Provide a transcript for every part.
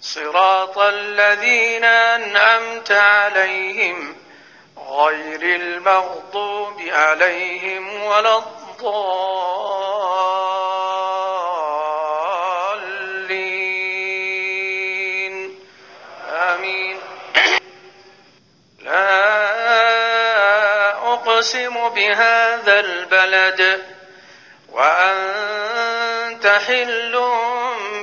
صراط الذين أنعمت عليهم غير المغضوب عليهم ولا الضالين. آمين. لا أقسم بهذا البلد وأنت حل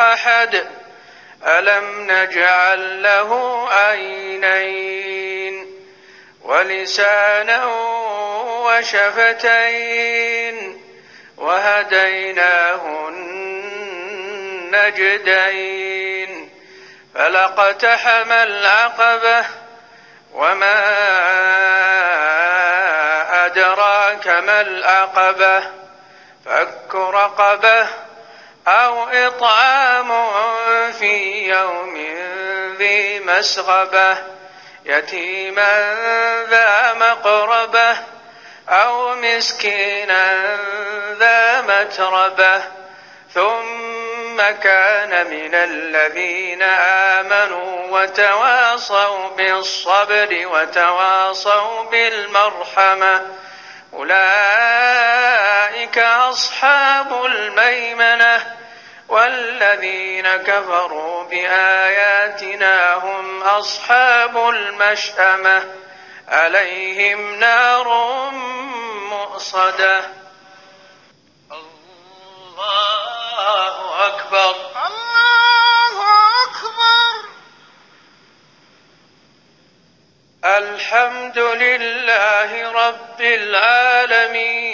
أحد. ألم نجعل له عينين ولسانا وشفتين وهديناه النجدين فلقتحم العقبة وما أدراك ما العقبة فك رقبة أو إطعام في يوم ذي مسغبة يتيما ذا مقربة أو مسكينا ذا متربة. ثم كان من الذين آمنوا وتواصوا بالصبر وتواصوا بالمرحمة. أولئك أصحاب الميمنة. والذين كفروا بآياتنا هم أصحاب المشأمة عليهم نار مؤصدة. الله أكبر. الله أكبر. الحمد لله رب العالمين.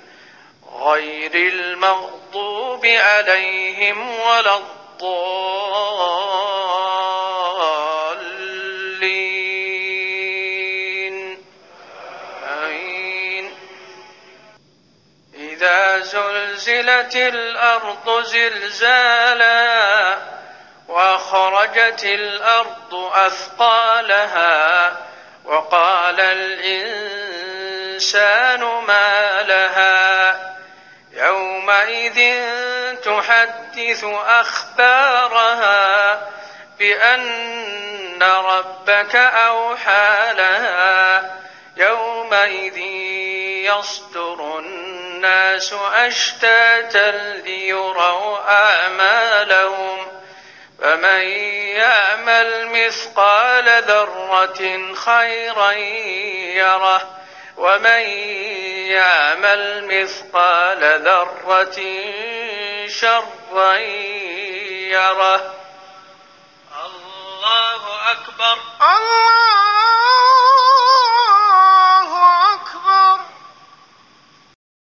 غير المغضوب عليهم ولا الضالين. آمين. إذا زلزلت الأرض زلزالا وخرجت الأرض أثقالها وقال الإنسان ما لها يومئذ تحدث أخبارها بأن ربك أوحى لها. يومئذ يصدر الناس أشتاتا ليروا آمالهم. فمن يعمل مثقال ذرة خيرا يره. ومن يعمل مثقال ذرة شرا يره. الله أكبر. الله